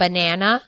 banana